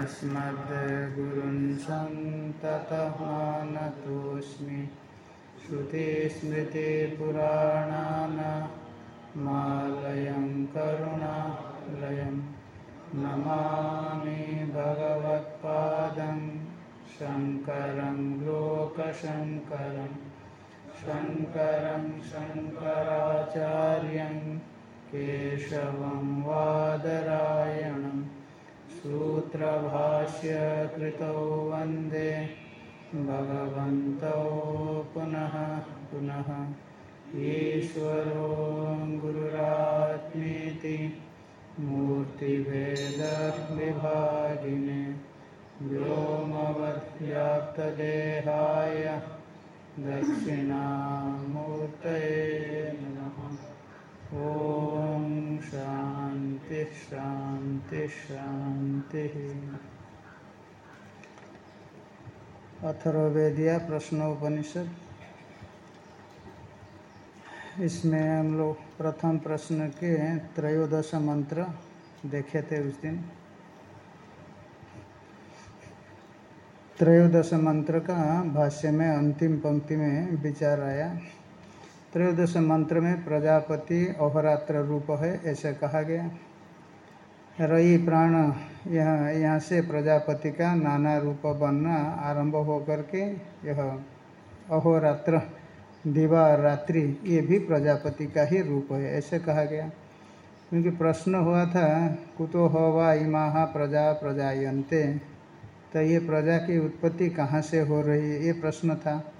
अस्मद्गुरुन् सन्ततः मानतोऽस्मि श्रुतिस्मृतिपुराणानामालयं करुणालयं नमामि भगवत्पादं शङ्करं लोकशङ्करं शङ्करं शङ्कराचार्यं केशवं वादरायणं सूत्रभाष्य कृतौ वंदे। भगवन्तौ पुनः पुनः। ईश्वरो गुरुरात्मेति मूर्तिभेदविभागिने व्योमवद्व्याप्तदेहाय दक्षिणामूर्तये नमः ॐ शान्तिः शान्तिः शान्तिः अथर्ववेदिया प्रश्नोपनिषद। इसमें हम लोग प्रथम प्रश्न के त्रयोदश मंत्र देखे थे उस दिन। त्रयोदश मंत्र का भाष्य में अंतिम पंक्ति में विचार आया। त्रयोदश मंत्र में प्रजापति अहोरात्र रूप है, ऐसा कहा गया। रई प्राण, यह, यहाँ से प्रजापति का नाना रूप बनना आरंभ होकर के यह अहोरात्र, दिवा रात्रि, ये भी प्रजापति का ही रूप है, ऐसे कहा गया। क्योंकि प्रश्न हुआ था, कुतो हवा इमा प्रजा प्रजायन्ते तो ये प्रजा की उत्पत्ति कहाँ से हो रही है, ये प्रश्न था।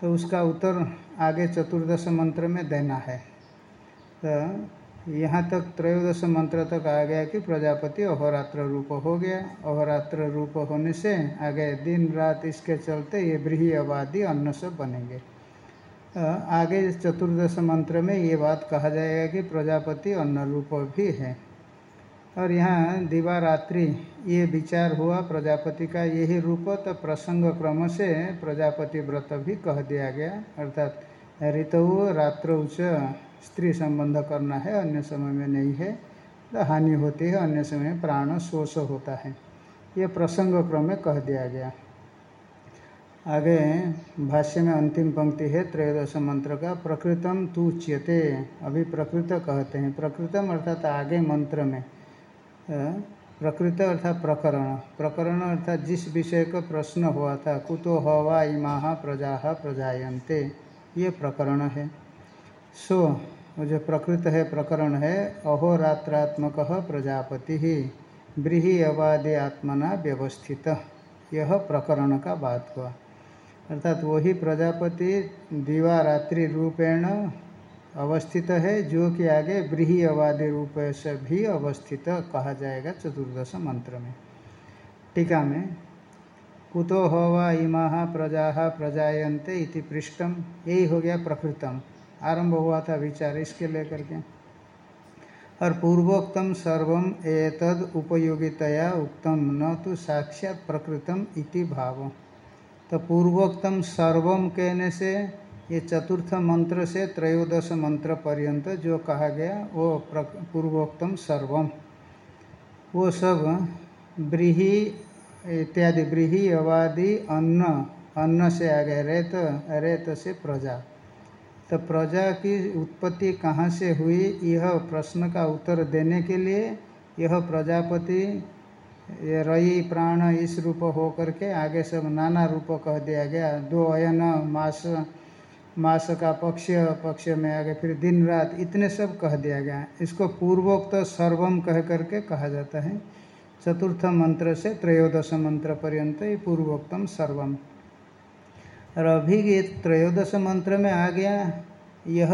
तो उसका उत्तर आगे चतुर्दश मंत्र में देना है। तो यहाँ तक त्रयोदश मंत्र तक आ गया कि प्रजापति अहोरात्र रूप हो गया। अहोरात्र रूप होने से आगे दिन रात इसके चलते ये ब्रीही आबादी अन्न सब बनेंगे। आगे चतुर्दश मंत्र में ये बात कहा जाएगा कि प्रजापति अन्न रूप भी है। और यहाँ दिवारात्रि, ये विचार हुआ प्रजापति का, यही रूप तो प्रसंग क्रम से प्रजापति व्रत भी कह दिया गया। अर्थात ऋतु, रात्र स्त्री संबंध करना है, अन्य समय में नहीं है तो हानि होती है, अन्य समय में प्राण शोष होता है। ये प्रसंग क्रम में कह दिया गया। आगे भाष्य में अंतिम पंक्ति है, त्रयोदश मंत्र का, प्रकृतम तू च्यते अभी प्रकृत कहते हैं। प्रकृतम अर्थात आगे मंत्र में। प्रकृत अर्थात प्रकरण। प्रकरण अर्थात जिस विषय का प्रश्न हुआ था, कुतो हवा इमा प्रजा प्रजायन्ते, ये प्रकरण है। सो जो प्रकृत है, प्रकरण है अहोरात्रात्मक प्रजापति ही ब्रीही अवादि आत्मना व्यवस्थित, यह प्रकरण का बात हुआ। अर्थात वही प्रजापति दिवा रात्रि रूपेण अवस्थित है, जो कि आगे ब्रीही अवादि रूप से भी अवस्थित कहा जाएगा चतुर्दश मंत्र में। टीका में, कुतो हवा इमा प्रजा प्रजायन्ते इति पृष्ठम यही हो गया प्रकृतम। आरंभ हुआ था विचार इसके लेकर के। और पूर्वोक्तम सर्वम एतद उपयोगितया उक्तम, न तो साक्षात प्रकृतम इति भाव। तो पूर्वोक्तम सर्वम कहने से ये चतुर्थ मंत्र से त्रयोदश मंत्र पर्यंत जो कहा गया, वो पूर्वोक्तम सर्वम। वो सब ब्रीही इत्यादि, ब्रीही अवादि, अन्न अन्न से आ रेत रेत से प्रजा। तो प्रजा की उत्पत्ति कहाँ से हुई, यह प्रश्न का उत्तर देने के लिए यह प्रजापति रई, प्राण, इस रूप हो करके आगे सब नाना रूप कह दिया गया। दो अयन, मास मास का पक्ष पक्ष में आ आगे फिर दिन रात इतने सब कह दिया गया इसको पूर्वोक्त सर्वम कह करके कहा जाता है। चतुर्थ मंत्र से त्रयोदश मंत्र पर्यंत ये पूर्वोक्तम सर्वम। और अभी ये त्रयोदश मंत्र में आ गया यह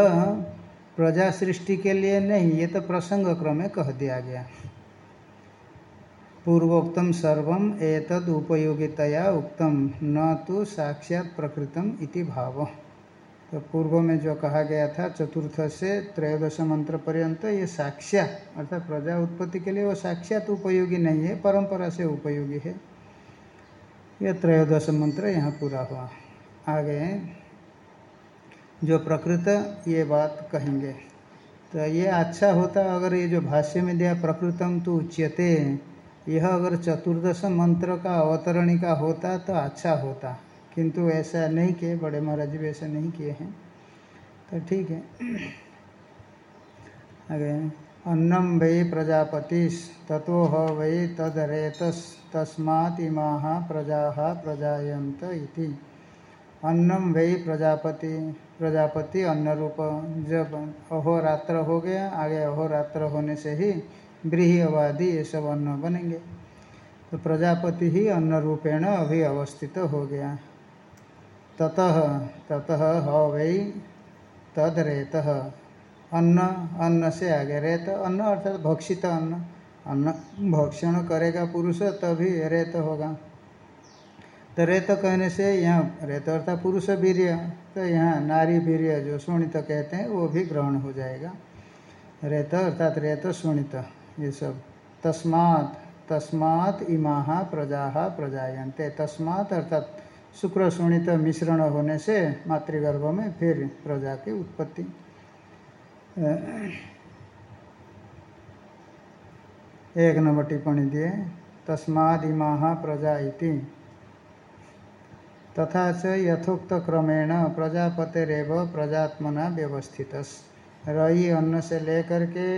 प्रजा सृष्टि के लिए नहीं, ये तो प्रसंग क्रम में कह दिया गया पूर्वोक्तम सर्वम एतद उपयोगितया उक्तम, न तो साक्षात प्रकृतम इति भाव। तो पूर्व में जो कहा गया था, चतुर्थ से त्रयोदश मंत्र पर्यंत ये साक्षात, अर्थात प्रजा उत्पत्ति के लिए वो साक्षात उपयोगी नहीं है, परंपरा से उपयोगी है। यह त्रयोदश मंत्र यहाँ पूरा हुआ। आगे जो प्रकृत ये बात कहेंगे तो ये अच्छा होता अगर ये जो भाष्य में दिया प्रकृतम तो उच्यते, यह अगर चतुर्दश मंत्र का अवतरणी का होता तो अच्छा होता। किंतु ऐसा नहीं किए, बड़े महाराज जी ऐसा नहीं किए हैं। तो ठीक है। आगे, अन्नम वै प्रजापति ततो ह वै तदरेतस, तस्मात् इमा प्रजा प्रजायंत इति। अन्नम वै प्रजापति प्रजापति अन्न रूप जब अहोरात्र हो गया, आगे अहोरात्र होने से ही ब्रीहवादी ये सब अन्न बनेंगे। तो प्रजापति ही अन्न रूपेण अभी अवस्थित हो गया। ततः ततः ह वै तद रेत अन्न अन्न से आगे रेत, अन्न अर्थात भक्षित अन्न। अन्न भक्षण करेगा पुरुष, तभी रेत होगा। तो रेत कहने से यहाँ, रेत अर्थात पुरुष वीर्य तो यहाँ नारी वीर्य जो सुनित कहते हैं, वो भी ग्रहण हो जाएगा। रेत अर्थात रेत सुनित ये सब। तस्मात् तस्मात् इमा प्रजा प्रजायन्ते। तस्मात् अर्थात शुक्र सुनित मिश्रण होने से मातृगर्भ में फिर प्रजा की उत्पत्ति। एक नंबर टिप्पणी दिए तस्मादिमा प्रजा इति। तथा च यथोक्त क्रमेण प्रजापतिरव प्रजात्मना व्यवस्थित रई अन्न से लेकर के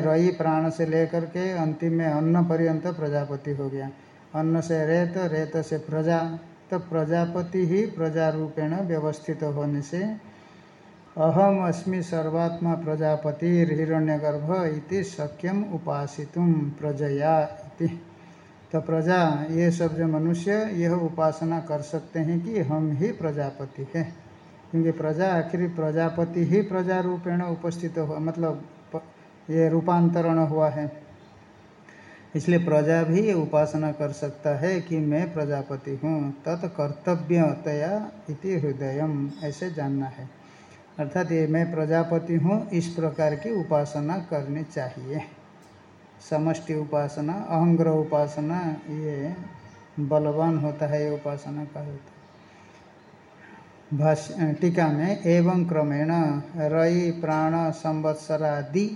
रई प्राण से लेकर के अंतिम में अन्न पर्यंत प्रजापति हो गया। अन्न से रेत रेत से प्रजा। तो प्रजापति ही प्रजा रूपेण व्यवस्थित होने से अहम अस्मि सर्वात्मा प्रजापति हिरण्यगर्भ इति शक्यम उपासित प्रजया इति। तो प्रजा, ये सब जो मनुष्य, यह उपासना कर सकते हैं कि हम ही प्रजापति है। क्योंकि प्रजा आखिर प्रजापति ही प्रजा रूपेण उपस्थित हुआ मतलब ये रूपांतरण हुआ है। इसलिए प्रजा भी उपासना कर सकता है कि मैं प्रजापति हूँ, तत्कर्तव्यतया इति हृदय ऐसे जानना है। अर्थात ये मैं प्रजापति हूँ, इस प्रकार की उपासना करनी चाहिए। समष्टि उपासना, अहंग्र उपासना, ये बलवान होता है, ये उपासना का होता भाष्य, टीका में एवं क्रमेण रई, प्राण, संवत्सरादि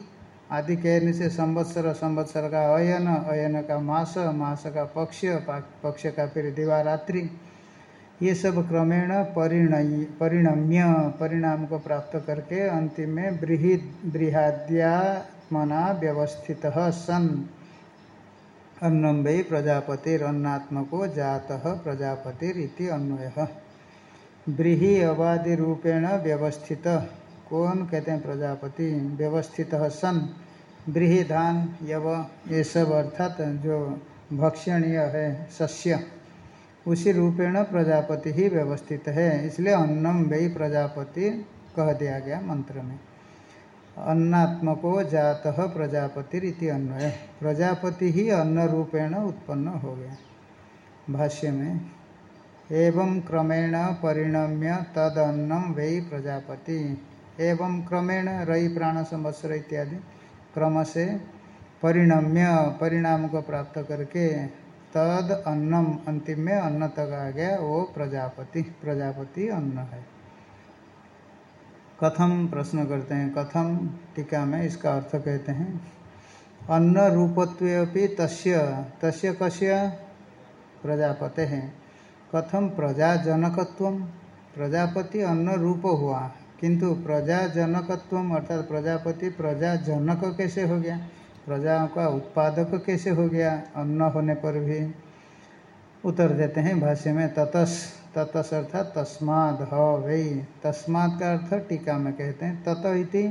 आदि कहने से संवत्सर संवत्सर का अयन अयन का मास मास का पक्ष पक्ष का फिर दिवारात्रि। ये सब क्रमेण परिणय, परिणम्य, परिणाम को प्राप्त करके अंतिम में बृहद बृहाद्यात्मना व्यवस्थित सन। अन्नम वै प्रजापतिरन्नात्मको जात प्रजापतिरिति अन्वय। ब्रीही अवादि रूपेण व्यवस्थित। कौन कहते हैं प्रजापति? व्यवस्थित सन बृहधान यव, ये सब अर्थात जो भक्षणीय है, सस्य। उसी रूपेण प्रजापति ही व्यवस्थित है, इसलिए अन्नम वही प्रजापति कह दिया गया मंत्र में। अन्नात्मको जात प्रजापति रीति अन्वय। प्रजापति ही अन्न रूपेण उत्पन्न हो गया। भाष्य में, एवं क्रमेण परिणम्य तदन्नम वही प्रजापति। एवं क्रमेण रई, प्राण, संवत्सर इत्यादि क्रम से परिणम्य, परिणाम को प्राप्त करके तद अन्नम, अंतिम में अन्न तक आ गया, वो प्रजापति प्रजापति अन्न है। कथम प्रश्न करते हैं, कथम टीका में इसका अर्थ कहते हैं, अन्न रूपत्वे तस्य तस्य कस्य? प्रजापते हैं। कथम प्रजाजनकत्व, प्रजापति अन्न रूप हुआ किंतु प्रजाजनकत्व अर्थात प्रजापति प्रजाजनक कैसे हो गया? प्रजाओं का उत्पादक कैसे हो गया? अन्न होने पर भी उत्तर देते हैं भाष्य में, ततस ततस अर्थात तस्माद ह वही तस्माद का अर्थ टीका में कहते हैं, तत इति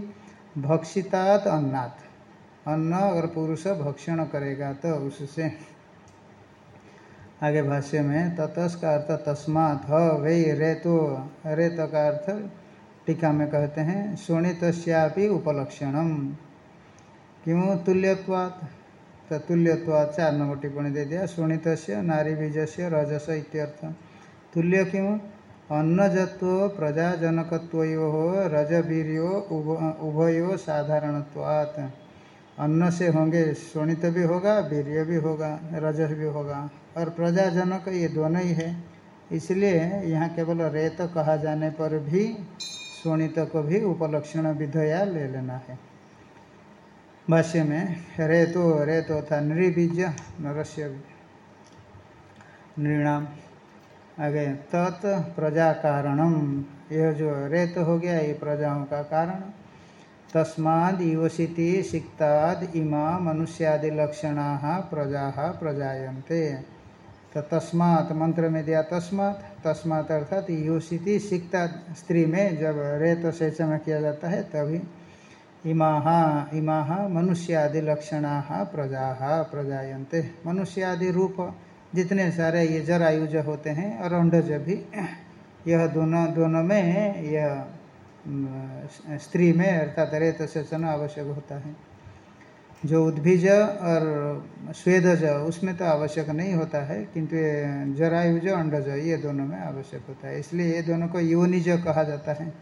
भक्षितात अन्नात्। अन्न अगर पुरुष भक्षण करेगा तो उससे आगे भाष्य में, ततस का अर्थ तस्मात ह वही रेतो, रेत का अर्थ टीका में कहते हैं शोणितस्यापि उपलक्षणम। क्यों तुल्यवाद तो तुल्यवाद चार नंबर टिप्पणी दे दिया। शोणित नारी बीज से रजस इत्यर्थ। तुल्य क्यों अन्नजत्व प्रजाजनकत्व रजवीर्यो उभयो साधारणत्वात्। अन्न से होंगे शोणित भी होगा, वीर्य भी होगा, रजस भी होगा। और प्रजाजनक ये दोनों ही है, इसलिए यहाँ केवल रेत कहा जाने पर भी शोणित को भी उपलक्षण विधया ले लेना है। भाष्य में रेतो रेतो था नृबीज नरस्य नृणाम। आगे, तत् प्रजा कारणम। यह जो रेत हो गया, ये प्रजाओं का कारण। तस्माद युवसिति सिक्ताद इमा मनुष्यादि लक्षणा प्रजा प्रजायन्ते। तो तस्मात मंत्र में दिया तस्मात तस्मात अर्थात युवसिति सिक्ता स्त्री में जब रेत सेचन किया जाता है, तभी इमा इमा मनुष्यादि लक्षणा प्रजा प्रजायन्ते। मनुष्यादि रूप जितने सारे ये जरायुज होते हैं और अंडज भी, यह दोनों दोनों में यह स्त्री में अर्थात रेत सेचन आवश्यक होता है। जो उद्भिज और स्वेदज, उसमें तो आवश्यक नहीं होता है, किंतु ये जरायुज अंडज, ये दोनों में आवश्यक होता है। इसलिए ये दोनों को योनिज कहा जाता है।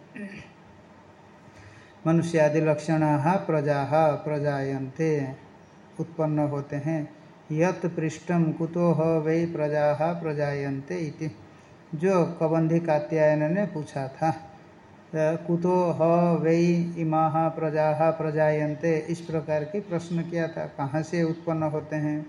मनुष्यादि लक्षण प्रजा प्रजायन्ते, उत्पन्न होते हैं। यत पृष्ठम कुतो वै प्रजा प्रजायन्ते इति। जो कबंधी कात्यायन ने पूछा था। कुतो ह, वै, इमा, प्रजा, प्रजायन्ते, इस प्रकार की प्रश्न किया था। कहाँ से उत्पन्न होते हैं?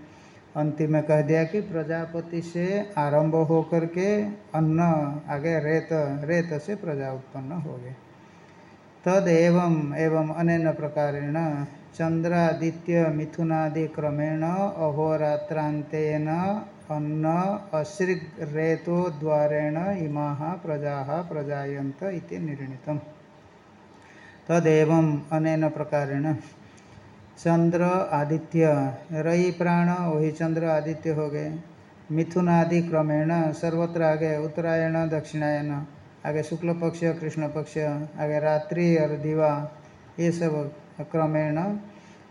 अंतिम में कह दिया कि प्रजापति से आरंभ होकर के अन्न, आगे रेत रेत से प्रजा उत्पन्न हो गए। तद एवं एवं अनेन प्रकारेण चंद्रादित्य मिथुनादि क्रमेण अहोरात्रांतेन अन्न अश्रिरेतो द्वारेण इमा प्रजा प्रजायन्त इति निर्णीतम। तदेव अनेन प्रकारेण चंद्र आदित्य रई प्राण वही चंद्र आदित्य हो गए। मिथुनादि क्रमेण सर्वत्र आगे उत्तरायण, दक्षिणायन, आगे शुक्ल पक्ष, कृष्ण पक्ष, आगे रात्रि और दिवा, ये सब क्रमेण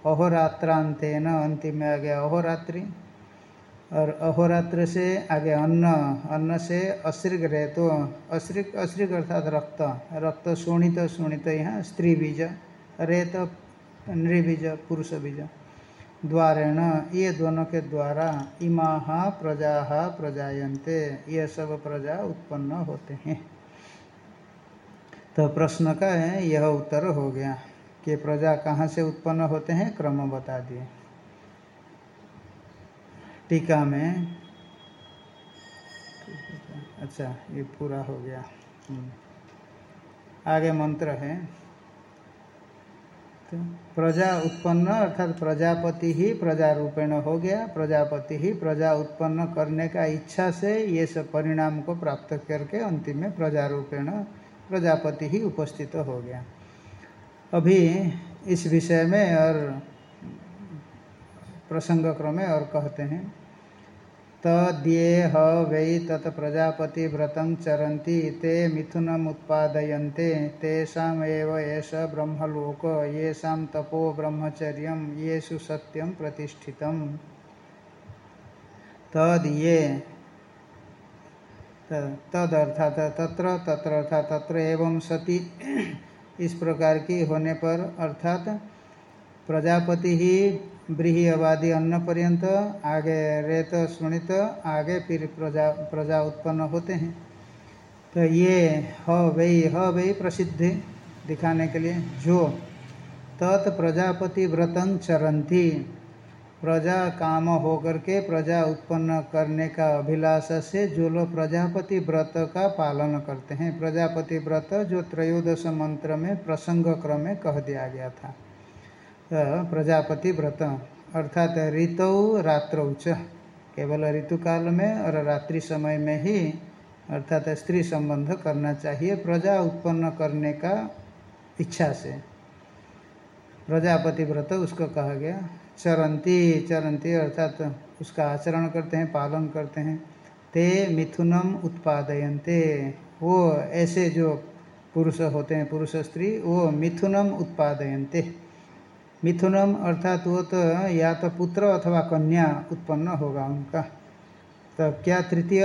अहोरात्रांतेन अंतिम में आ गया। अहोरात्रि और अहोरात्र से आगे अन्न अन्न से अश्रिक रहे तो अश्रिक अश्रिक अर्थात रक्त रक्त शोणित शोणित यहाँ स्त्री बीज, रेत नृबीज पुरुष बीज। द्वारेण, ये दोनों के द्वारा इमा प्रजा प्रजायन्ते, ये सब प्रजा उत्पन्न होते हैं। तो प्रश्न का है, यह उत्तर हो गया कि प्रजा कहाँ से उत्पन्न होते हैं, क्रम बता दिए। टीका में। अच्छा ये पूरा हो गया। आगे मंत्र है। तो प्रजा उत्पन्न, अर्थात प्रजापति ही प्रजा रूपेण हो गया। प्रजापति ही प्रजा उत्पन्न करने का इच्छा से ये सब परिणाम को प्राप्त करके अंतिम में प्रजा रूपेण, प्रजापति ही उपस्थित हो गया। अभी इस विषय में और प्रसंग क्रम में और कहते हैं। तद्ये वै तत् चरन्ति, ते मिथुनम उत्पादयन्ते तेषाम एव एष ब्रह्मलोक, येषां तपो ब्रह्मचर्य, येषु सत्यम प्रतिष्ठितम्। तद ये तद अर्थात तत्र तत्र अर्थात तत्र एवं सती। इस प्रकार की होने पर अर्थात प्रजापति ही ब्रीहिवादी अन्न पर्यंत, आगे रेत सुनित आगे फिर प्रजा प्रजा उत्पन्न होते हैं। तो ये ह वही ह वही प्रसिद्ध दिखाने के लिए जो तत् प्रजापति व्रतन चरंती प्रजा काम होकर के प्रजा उत्पन्न करने का अभिलाष से जो लोग प्रजापति व्रत का पालन करते हैं। प्रजापति व्रत जो त्रयोदश मंत्र में प्रसंग क्रम में कह दिया गया था। प्रजापति व्रत अर्थात ऋतु रात्रौच केवल ऋतु काल में और रात्रि समय में ही अर्थात स्त्री संबंध करना चाहिए, प्रजा उत्पन्न करने का इच्छा से। प्रजापति व्रत उसको कहा गया। चरंती चरंती अर्थात उसका आचरण करते हैं, पालन करते हैं। ते मिथुनम उत्पादयन्ते। वो ऐसे जो पुरुष होते हैं, पुरुष स्त्री, वो मिथुनम उत्पादयन्ते। मिथुनम अर्थात वो तो या तो पुत्र अथवा कन्या उत्पन्न होगा उनका। तो क्या तृतीय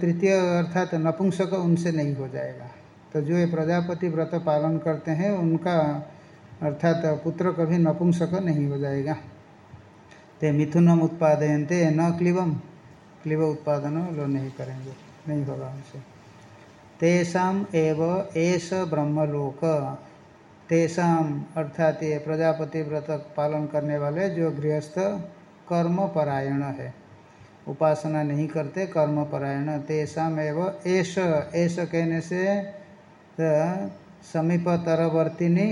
तृतीय अर्थात नपुंसक उनसे नहीं हो जाएगा। तो जो ये प्रजापति व्रत पालन करते हैं, उनका अर्थात पुत्र कभी नपुंसक नहीं हो जाएगा। ते मिथुनम उत्पादयनते, न क्लिवम, क्लिव उत्पादन लो नहीं करेंगे, नहीं होगा उनसे। तेषाम एव एस ब्रह्मलोक। तेषाम अर्थात ये प्रजापति व्रत पालन करने वाले जो गृहस्थ कर्म परायण है। उपासना नहीं करते कर्म परायण तेषाम एवं ऐश ऐश कहने से तो समीपतरवर्तिनी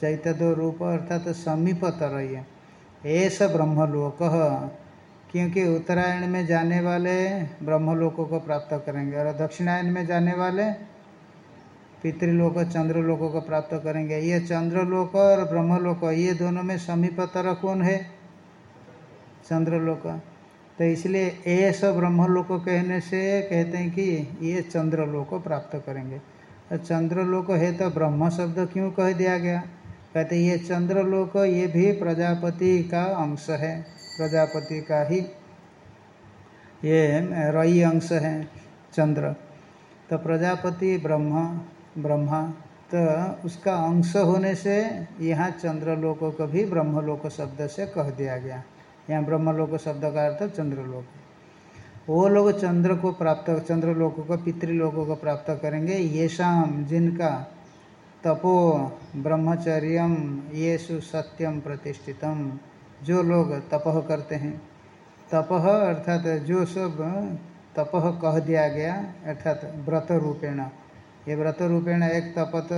चैतदो रूप अर्थात तो समीपतर ऐसा ब्रह्मलोक, क्योंकि उत्तरायण में जाने वाले ब्रह्मलोकों को प्राप्त करेंगे और दक्षिणायन में जाने वाले पितृलोक, चंद्रलोकों को प्राप्त करेंगे। ये चंद्रलोक और ब्रह्मलोक, ये दोनों में समीपतर कौन है? चंद्रलोक। तो इसलिए ऐसा ब्रह्मलोक कहने से कहते हैं कि ये चंद्रलोक प्राप्त करेंगे। और चंद्रलोक है तो ब्रह्म शब्द क्यों कह दिया गया? कहते ये चंद्रलोक ये भी प्रजापति का अंश है। प्रजापति का ही ये रई अंश है चंद्र। तो प्रजापति ब्रह्म ब्रह्मा। तो उसका अंश होने से यहाँ चंद्रलोक को भी ब्रह्मलोक शब्द से कह दिया गया। यहाँ ब्रह्मलोक शब्द का अर्थ चंद्रलोक। वो लोग चंद्र को प्राप्त, चंद्रलोक को, पितृलोकों को प्राप्त करेंगे। ये शाम जिनका तपो ब्रह्मचर्यम येसु सत्यम प्रतिष्ठितम, जो लोग तपह करते हैं। तपह अर्थात जो सब तपह कह दिया गया, अर्थात व्रत रूपेण। ये व्रत रूपेण एक तपत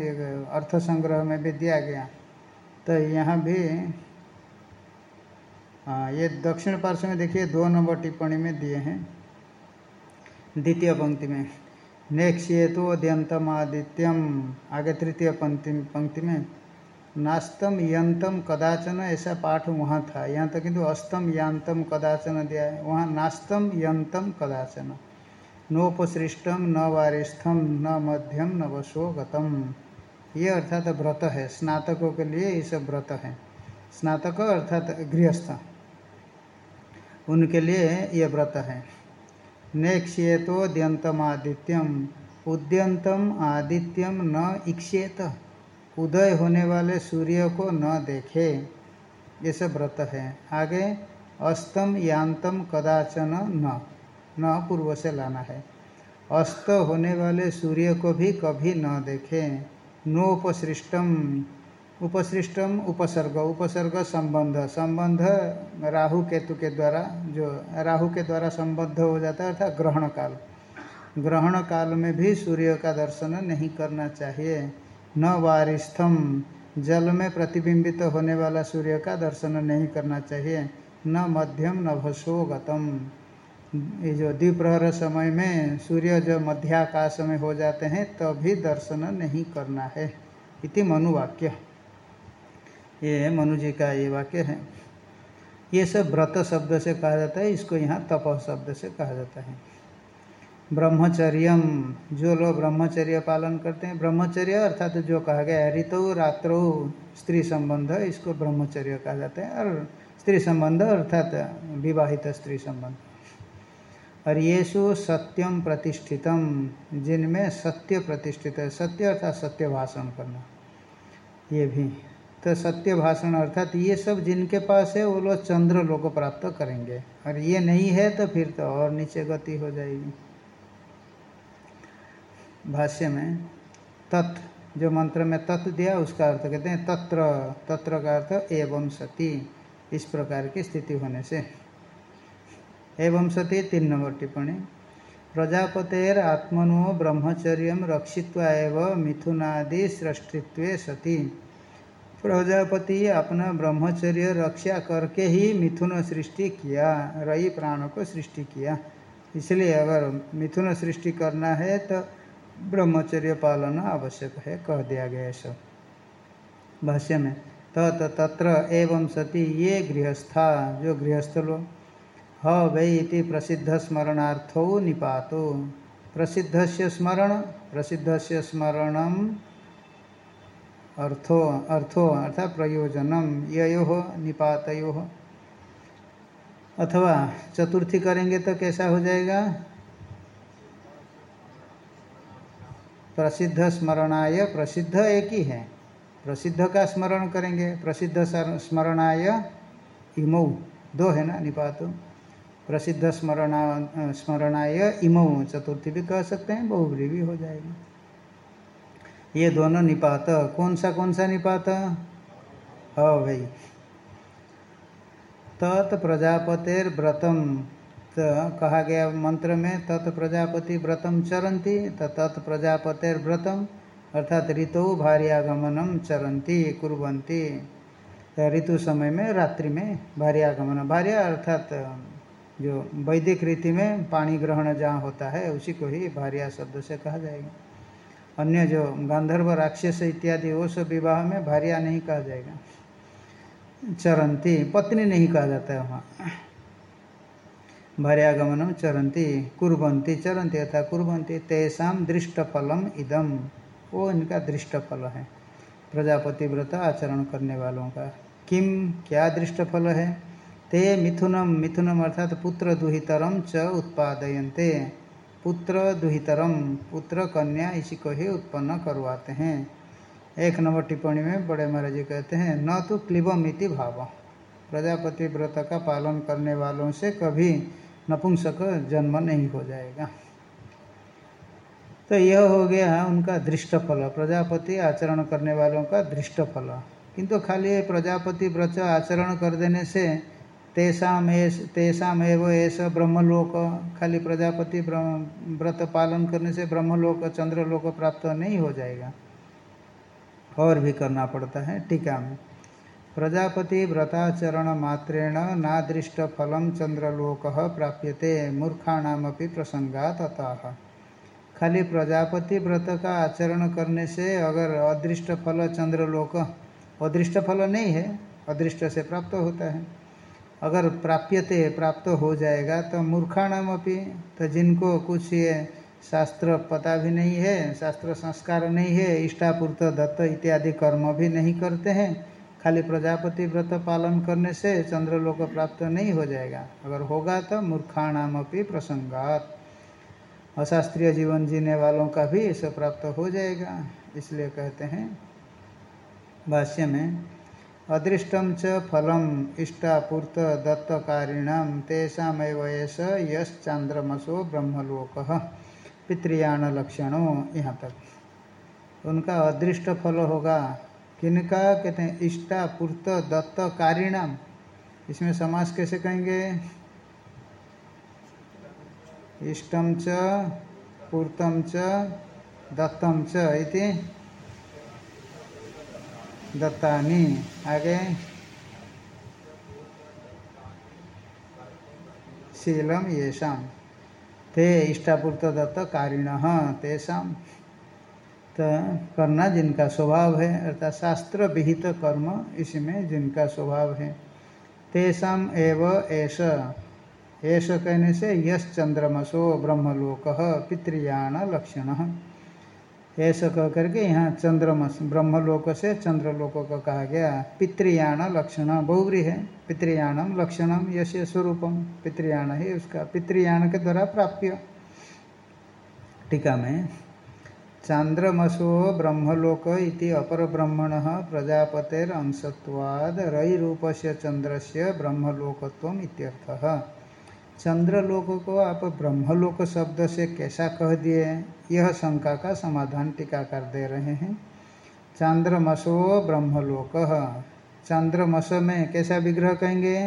एक अर्थ संग्रह में भी दिया गया। तो यहाँ भी हाँ ये दक्षिण पार्श्व में देखिए, दो नंबर टिप्पणी में दिए हैं। द्वितीय पंक्ति में नेक्स्ट ये तो अद्यंतम आदित्यम। आगे तृतीय पंक्ति पंक्ति में, नास्तम यंतम कदाचन, ऐसा पाठ वहाँ था। यहाँ तो किंतु अस्तम यांतम कदाचन दिया है, वहाँ नास्तम यंतम कदाचन। नोपसृष्टम न वारिष्ठम न मध्यम न वशो गतम। ये अर्थात व्रत है, स्नातकों के लिए ये सब व्रत है। स्नातक अर्थात गृहस्थ, उनके लिए ये व्रत है। नेक्षेतो द्यंतम आदित्यम उद्यंतम आदित्यम न इक्षेत उदय होने वाले सूर्य को न देखे, ये सब व्रत है। आगे, अस्तम यांतम कदाचन न। न पूर्व से लाना है। अस्त होने वाले सूर्य को भी कभी न देखें। नोपसृष्टम, उपसृष्टम, उपसर्ग उपसर्ग संबंध। संबंध राहु केतु के द्वारा जो, राहु के द्वारा संबद्ध हो जाता है अर्थात ग्रहण काल। ग्रहण काल में भी सूर्य का दर्शन नहीं करना चाहिए। न वारिस्थम जल में प्रतिबिंबित होने वाला सूर्य का दर्शन नहीं करना चाहिए। न मध्यम, न भसो गतम ये जो द्विप्रहर समय में सूर्य जो मध्याकाश में हो जाते हैं, तभी तो दर्शन नहीं करना है, इति मनुवाक्य। ये मनु जी का ये वाक्य है। ये सब व्रत शब्द से कहा जाता है, इसको यहाँ तप शब्द से कहा जाता है। ब्रह्मचर्यम, जो लोग ब्रह्मचर्य पालन करते हैं, ब्रह्मचर्य अर्थात तो जो कहा गया है, ऋतु, रात्रो, स्त्री संबंध, इसको ब्रह्मचर्य कहा जाता है, और स्त्री संबंध अर्थात विवाहित स्त्री संबंध। और येसु सत्यम प्रतिष्ठितम जिनमें सत्य प्रतिष्ठित है। सत्य अर्थात सत्य भाषण करना। ये भी। तो सत्य भाषण अर्थात ये सब जिनके पास है, वो लोग चंद्र लोग प्राप्त करेंगे। और ये नहीं है तो फिर तो और नीचे गति हो जाएगी। भाष्य में, तत्, जो मंत्र में तत् दिया, उसका अर्थ कहते हैं तत्र। तत्र का अर्थ एवं सती, इस प्रकार की स्थिति होने से। एवं सती तीन नंबर टिप्पणी। प्रजापतेर आत्मनो ब्रह्मचर्य रक्षित्वा एव मिथुनादि सृष्टित्व सती। प्रजापति अपना ब्रह्मचर्य रक्षा करके ही मिथुन सृष्टि किया, रई प्राण को सृष्टि किया। इसलिए अगर मिथुन सृष्टि करना है तो ब्रह्मचर्य पालन आवश्यक है, कह दिया गया सब। भाष्य में, तत् तत्र एवं सती ये गृहस्था, जो गृहस्थ लोग। ह वै इति प्रसिद्ध स्मरणार्थो निपातो। प्रसिद्ध से स्मरण प्रसिद्ध से स्मरण अर्थो अर्थो अर्थात प्रयोजनम यो निपातो अथवा चतुर्थी करेंगे तो कैसा हो जाएगा? प्रसिद्ध स्मरणाय प्रसिद्ध एक ही है। प्रसिद्ध का स्मरण करेंगे। प्रसिद्ध स्मरणाय इमऊ दो है ना? निपातो। प्रसिद्ध स्मरणा, स्मरणाय इमो चतुर्थी भी कह सकते हैं बहुबरी भी हो जाएगी। ये दोनों निपात कौन सा कौन सा निपात? हाँ भाई तत् प्रजापतिर व्रतम तो कहा गया मंत्र में, तत् प्रजापति व्रतम चरंती तत् प्रजापतिर व्रतम, अर्थात ऋतु भार्यागमनम चरंती कुरंती ऋतु समय में, रात्रि में भार्यागमन, भार्य अर्थात जो वैदिक रीति में पानी ग्रहण जहाँ होता है, उसी को ही भारिया शब्द से कहा जाएगा। अन्य जो गांधर्व राक्षस इत्यादि, वो सब विवाह में भारिया नहीं कहा जाएगा। चरंती, पत्नी नहीं कहा जाता है वहाँ। भार्यागमनम चरंती कुरबंती चरंती अर्थात कुरबंती तेषाम दृष्टफलम इदम। वो इनका दृष्टफल है। प्रजापति व्रत आचरण करने वालों का। किम क्या दृष्टफल है? ते मिथुनम मिथुनम अर्थात पुत्र दुहितरम च उत्पादयन्ते। पुत्र दुहितरम पुत्र कन्या इसी को ही उत्पन्न करवाते हैं। एक नंबर टिप्पणी में बड़े महाराज जी कहते हैं, न तो क्लिबम इति भाव। प्रजापति व्रत का पालन करने वालों से कभी नपुंसक जन्म नहीं हो जाएगा। तो यह हो गया उनका दृष्ट फल प्रजापति आचरण करने वालों का दृष्ट फल किंतु खाली प्रजापति व्रत आचरण कर देने से तेषाम एव ऐसा ब्रह्मलोक। खाली प्रजापति व्रत पालन करने से ब्रह्मलोक, चंद्रलोक प्राप्त नहीं हो जाएगा। और भी करना पड़ता है, टीका में। प्रजापति व्रताचरण मात्रेण नादृष्ट फलम चंद्रलोक प्राप्यते, मूर्खाणामपि प्रसंगात अतः। खाली प्रजापति व्रत का आचरण करने से अगर अदृष्ट फल चंद्रलोक, अदृष्ट फल नहीं है, अदृष्ट से प्राप्त होता है। अगर प्राप्यते प्राप्त हो जाएगा तो मूर्खाणाम अपनी तो जिनको कुछ ये शास्त्र पता भी नहीं है, शास्त्र संस्कार नहीं है, इष्टापूर्त दत्त इत्यादि कर्म भी नहीं करते हैं, खाली प्रजापति व्रत पालन करने से चंद्रलोक प्राप्त नहीं हो जाएगा। अगर होगा तो मूर्खाणाम अपनी प्रसंगात। अशास्त्रीय जीवन जीने वालों का भी इसे प्राप्त हो जाएगा, इसलिए कहते हैं भाष्य में अदृष्टम च फलम इष्टापूर्त दत्तकारिणाम तेषामेव एस यश्चांद्रमसो ब्रह्मलोक। पितृयान लक्षणों यहाँ तक। उनका अदृष्ट फल होगा। किनका? कहते हैं इष्टापूर्त दत्तकारिणाम इसमें समास कैसे कहेंगे? इष्टम च, पूर्तम च, दत्तम च इति दत्तानी। आगे। शीलम येषा ते इष्टापूर्त दत्त कारिण तेषा तो करना जिनका स्वभाव है, अर्थात शास्त्र विहित कर्म इसमें जिनका स्वभाव है। तेषाम एव ऐस ऐस कहने से यश चंद्रमसो ब्रह्मलोक पितृयान लक्षण। ऐसा कह करके यहाँ चंद्रमस ब्रह्मलोक से चंद्रलोक को कहा गया पितृयाण लक्षण बहुग्री है। पितृयाणम लक्षणम यश स्वरूपम पितृयाण ही उसका पितृयाण के द्वारा प्राप्य टीका में, चांद्रमसो ब्रह्मलोक इति अपर ब्रह्मण प्रजापतेर अंशत्वाद रई रूप से चंद्र से ब्रह्मलोकत्व इत्यर्थः। चंद्रलोक को आप ब्रह्मलोक शब्द से कैसा कह दिए यह शंका का समाधान टीकाकार दे रहे हैं। चंद्रमसो ब्रह्मलोक। चंद्रमस में कैसा विग्रह कहेंगे?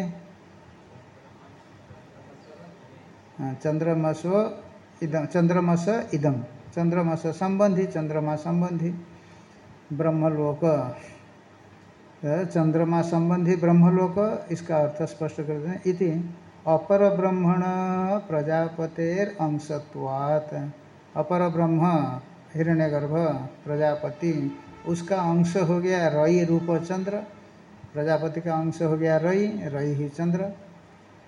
हाँ, चंद्रमसो इदम चंद्रमस इदम चंद्रमस संबंधी चंद्रमा संबंधी। ब्रह्मलोक। चंद्रमा संबंधी ब्रह्मलोक इसका अर्थ स्पष्ट करते हैं इति अपर ब्रह्मण प्रजापतेर अंशत्वात् अपर ब्रह्म हिरण्यगर्भ, प्रजापति, उसका अंश हो गया रई रूप चंद्र प्रजापति का अंश हो गया रई रई ही चंद्र।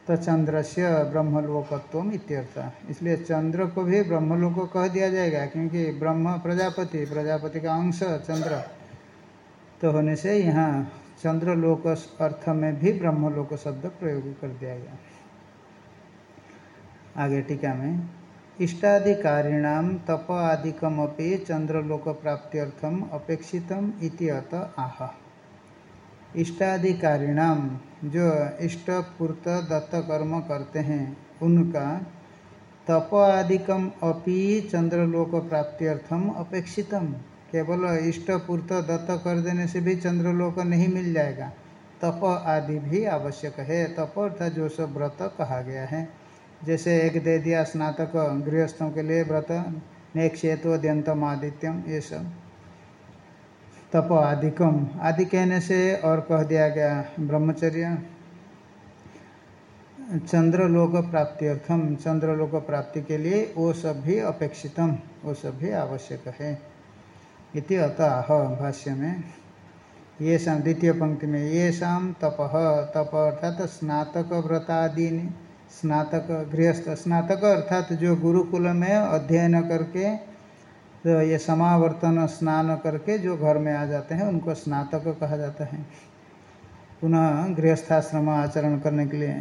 तो चंद्र से ब्रह्मलोकत्व इत्यर्थ। इसलिए चंद्र को भी ब्रह्मलोक कह दिया जाएगा, क्योंकि ब्रह्म प्रजापति प्रजापति का अंश चंद्र। तो होने से यहाँ चंद्रलोक अर्थ में भी ब्रह्मलोक शब्द प्रयोग कर दिया गया। आगे टीका में इष्टाधिकारिणाम तप आदिकमपि चंद्रलोक प्राप्त्यर्थम अपेक्षितम इति अत आह। इष्टाधिकारिणाम जो इष्ट पूर्त दत्त कर्म करते हैं, उनका तप आदिकम अपि चंद्रलोक प्राप्त्यर्थम अपेक्षितम। केवल इष्ट पूर्त दत्त कर देने से भी चंद्रलोक नहीं मिल जाएगा। तप आदि भी आवश्यक है। तप अर्थात जो सब व्रत कहा गया है। जैसे एक दे दिया स्नातक गृहस्थों के लिए व्रत नेक्षेत्वद्यंतम आदित्यम, ये सब। तप आदिकम। आदि कहने से और कह दिया गया ब्रह्मचर्य। चंद्रलोक प्राप्त्यर्थम। चंद्रलोक प्राप्ति के लिए वो सब भी अपेक्षितम, वो सब भी आवश्यक है। इति अतः भाष्य में ये द्वितीय पंक्ति में ये शाम तप। तप अर्थात स्नातक व्रतादीन। स्नातक, गृहस्थ स्नातक, अर्थात जो गुरुकुल में अध्ययन करके तो ये समावर्तन स्नान करके जो घर में आ जाते हैं, उनको स्नातक कहा जाता है। पुनः गृहस्थाश्रम आचरण करने के लिए।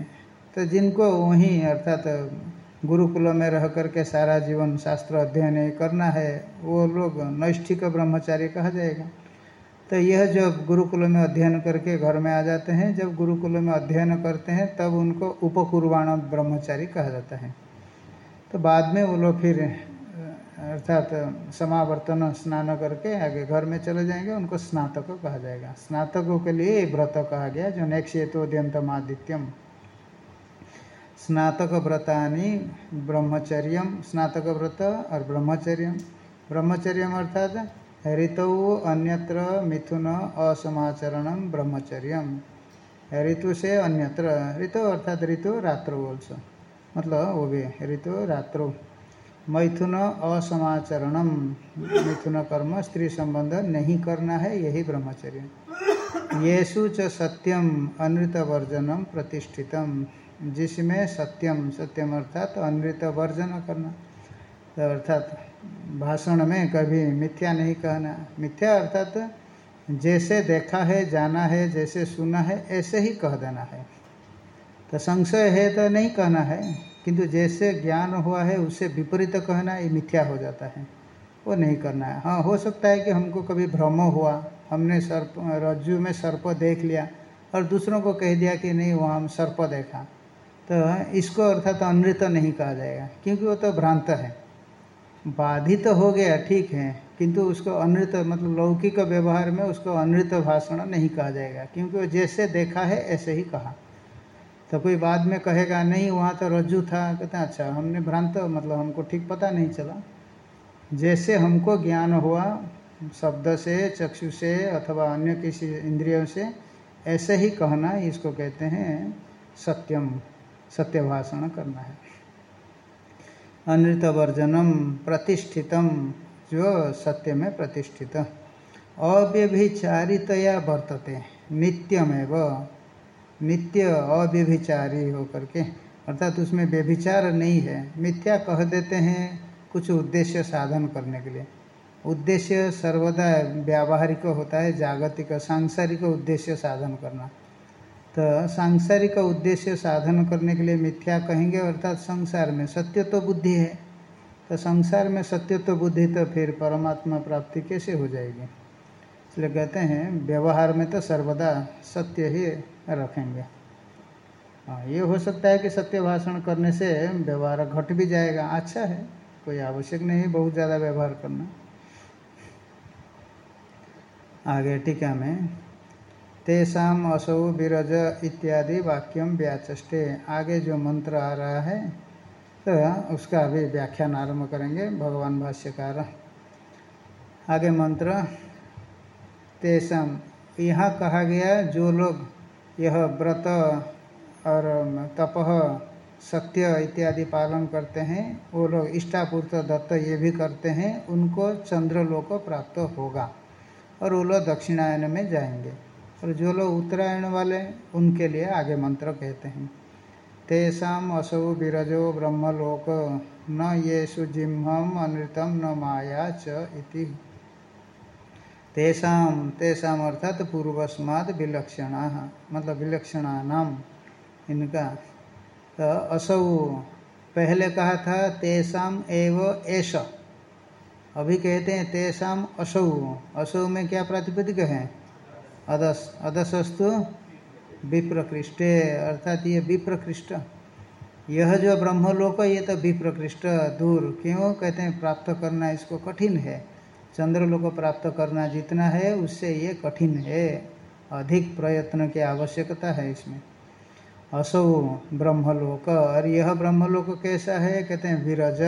तो जिनको वहीं, अर्थात गुरुकुल में रह करके सारा जीवन शास्त्र अध्ययन करना है, वो लोग नैष्ठिक ब्रह्मचारी कहा जाएगा। तो यह जब गुरुकुल में अध्ययन करके घर में आ जाते हैं, जब गुरुकुल में अध्ययन करते हैं, तब उनको उपकुर्वाण ब्रह्मचारी कहा जाता है। तो बाद में वो लोग फिर, अर्थात समावर्तन स्नान करके आगे घर में चले जाएँगे, उनको स्नातक कहा जाएगा। स्नातकों के लिए व्रत कहा गया, जो नेक्स्ट नेक्षेतोद्यंतम आदित्यम। स्नातक व्रतानी ब्रह्मचर्य स्नातक व्रत और ब्रह्मचर्य ब्रह्मचर्य अर्थात ऋतु अन्यत्र मिथुन असमाचरण ब्रह्मचर्य। ऋतु से अन्यत्र। ऋतु अर्थात ऋतु, रात्रो ऑल्सो मतलब वो भी ऋतु, रात्रो। मैथुन असमाचरणम मिथुन कर्म, स्त्री संबंध नहीं करना है, यही ब्रह्मचर्य। येषु च सत्यम अनृत वर्जनम प्रतिष्ठितम जिसमें सत्यम सत्यम अर्थात अनृत वर्जन करना। अर्थात भाषण में कभी मिथ्या नहीं कहना। मिथ्या अर्थात तो जैसे देखा है, जाना है, जैसे सुना है, ऐसे ही कह देना है। तो संशय है तो नहीं कहना है, किंतु जैसे ज्ञान हुआ है उससे विपरीत कहना, ये मिथ्या हो जाता है। वो नहीं करना है। हाँ हो सकता है कि हमको कभी भ्रम हुआ, हमने सर्प, रज्जु में सर्प देख लिया, और दूसरों को कह दिया कि नहीं, वहाँ हम सर्प देखा। तो इसको अर्थात तो अनृत नहीं कहा जाएगा, क्योंकि वो तो भ्रांत है। बाधित तो हो गया, ठीक है, किंतु उसको अनृत मतलब लौकिक व्यवहार में उसको अनृत भाषण नहीं कहा जाएगा, क्योंकि वो जैसे देखा है, ऐसे ही कहा। तो कोई बाद में कहेगा, नहीं, वहाँ तो रज्जु था। कहते हैं अच्छा हमने भ्रांत मतलब हमको ठीक पता नहीं चला। जैसे हमको ज्ञान हुआ, शब्द से, चक्षु से, अथवा अन्य किसी इंद्रियों से, ऐसे ही कहना इसको कहते हैं सत्यम, सत्य भाषण करना है। अनृत वर्जनम प्रतिष्ठितम जो सत्य में प्रतिष्ठित। अव्यभिचारितया वर्तते, नित्यमेव। नित्य अव्यभिचारी होकर के। अर्थात उसमें व्यभिचार नहीं है। मिथ्या कह देते हैं कुछ उद्देश्य साधन करने के लिए। उद्देश्य सर्वदा व्यावहारिक होता है, जागतिक, सांसारिक उद्देश्य साधन करना। तो सांसारिक उद्देश्य साधन करने के लिए मिथ्या कहेंगे, अर्थात संसार में सत्य तो बुद्धि है। तो संसार में सत्य तो बुद्धि तो फिर परमात्मा प्राप्ति कैसे हो जाएगी? इसलिए कहते हैं, व्यवहार में तो सर्वदा सत्य ही रखेंगे। हाँ ये हो सकता है कि सत्य भाषण करने से व्यवहार घट भी जाएगा। अच्छा है, कोई आवश्यक नहीं बहुत ज़्यादा व्यवहार करना। आगे टीका में तेषाम असौ विरज इत्यादि वाक्यम व्याचष्टे आगे जो मंत्र आ रहा है तो उसका अभी व्याख्यान आरंभ करेंगे, भगवान भाष्यकार। आगे मंत्र, तेषाम। यहाँ कहा गया जो लोग यह व्रत और तप, सत्य इत्यादि पालन करते हैं, वो लोग इष्टापूर्त दत्त ये भी करते हैं, उनको चंद्रलोक प्राप्त होगा और वो लोग दक्षिणायन में जाएँगे। और जो लोग उत्तरायण वाले उनके लिए आगे मंत्र कहते हैं। तेषाम असौ विरजो ब्रह्मलोक, न ये सुजिह्म अनृतम न माया च इति। तेषाम तेषाम अर्थात पूर्वस्माद विलक्षणा मतलब विलक्षणा नाम इनका। तो असौ, पहले कहा था तेषाम एव एष। अभी कहते हैं तेषाम असौ। असौ में क्या प्रातिपदिक है? अदस, अदसस्तु विप्रकृष्टे, अर्थात ये विप्रकृष्ट। यह जो ब्रह्मलोक, ये तो विप्रकृष्ट, दूर। क्यों? कहते हैं, प्राप्त करना इसको कठिन है। चंद्रलोक प्राप्त करना जितना है, उससे ये कठिन है। अधिक प्रयत्न की आवश्यकता है इसमें। असो ब्रह्मलोक। और यह ब्रह्मलोक कैसा है? कहते हैं, विरज।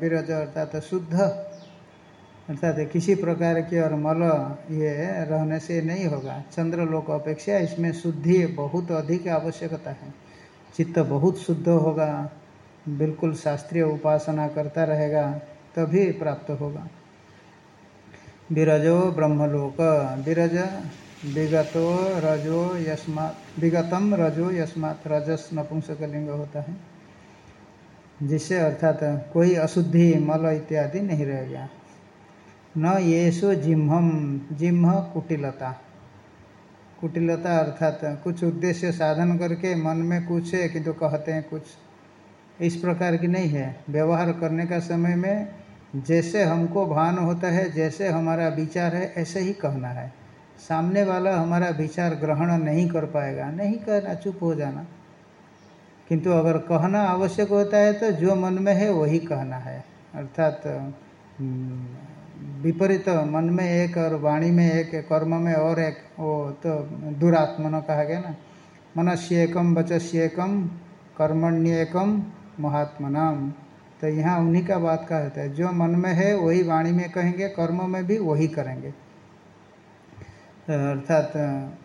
विरज अर्थात शुद्ध। अर्थात किसी प्रकार की और मल ये रहने से नहीं होगा। चंद्रलोक अपेक्षा, इसमें शुद्धि बहुत अधिक आवश्यकता है। चित्त बहुत शुद्ध होगा, बिल्कुल शास्त्रीय उपासना करता रहेगा, तभी प्राप्त होगा। विरजो ब्रह्मलोक, विरज विगतो रजो यस्मात्, विगतम रजो यस्मात्, रजस नपुंसकलिंग होता है। जिससे अर्थात कोई अशुद्धि, मल इत्यादि नहीं रहेगा न येषु जिम्हम जिम्ह कुटिलता। कुटिलता अर्थात कुछ उद्देश्य साधन करके मन में कुछ है किंतु तो कहते हैं कुछ। इस प्रकार की नहीं है। व्यवहार करने का समय में जैसे हमको भान होता है, जैसे हमारा विचार है, ऐसे ही कहना है। सामने वाला हमारा विचार ग्रहण नहीं कर पाएगा। नहीं कहना, चुप हो जाना। किंतु अगर कहना आवश्यक होता है तो जो मन में है वही कहना है। अर्थात विपरीत, मन में एक और वाणी में एक, कर्म में और एक वो तो दुरात्मन कहा गया ना। मनस्येकम वचस्येकम कर्मण्येकम महात्मनाम तो यहाँ उन्हीं का बात कहता है। जो मन में है, वही वाणी में कहेंगे, कर्म में भी वही करेंगे। अर्थात,